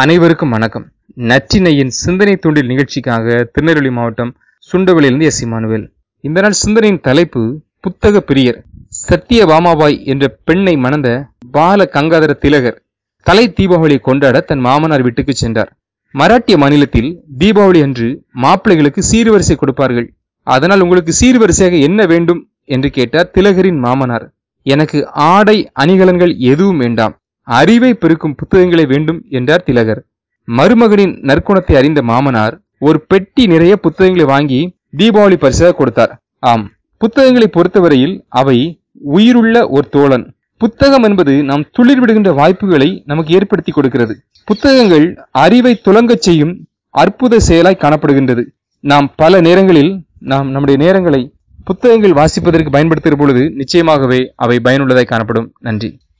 அனைவருக்கும் வணக்கம். நற்றினையின் சிந்தனை தூண்டில் நிகழ்ச்சிக்காக திருநெல்வேலி மாவட்டம் சுண்டவளியிலிருந்து எஸ். இமானுவேல். இந்த நாள் சிந்தனையின் தலைப்பு புத்தக பிரியர் சத்திய வாமாபாய் என்ற பெண்ணை மணந்த பால கங்காதர திலகர் தலை தீபாவளி கொண்டாட தன் மாமனார் வீட்டுக்கு சென்றார். மராட்டிய மாநிலத்தில் தீபாவளி அன்று மாப்பிள்ளைகளுக்கு சீர்வரிசை கொடுப்பார்கள். அதனால் உங்களுக்கு சீர்வரிசையாக என்ன வேண்டும் என்று கேட்டார் திலகரின் மாமனார். எனக்கு ஆடை அணிகலன்கள் எதுவும் வேண்டாம். அறிவை பெருக்கும் புத்தகங்களே வேண்டும் என்றார் திலகர். மருமகனின் நற்குணத்தை அறிந்த மாமனார் ஒரு பெட்டி நிறைய புத்தகங்களை வாங்கி தீபாவளி பரிசாக கொடுத்தார். ஆம் புத்தகங்களை பொறுத்தவரையில் அவை உயிருள்ள ஒரு தோழன். புத்தகம் என்பது நாம் துளிர் விடுகின்ற வாய்ப்புகளை நமக்கு ஏற்படுத்தி கொடுக்கிறது. புத்தகங்கள் அறிவை துலங்கச் செய்யும் அற்புத செயலாய் காணப்படுகின்றது. நாம் பல நேரங்களில் நாம் நம்முடைய நேரங்களை புத்தகங்கள் வாசிப்பதற்கு பயன்படுத்துகிற பொழுது நிச்சயமாகவே அவை பயனுள்ளதாய் காணப்படும். நன்றி.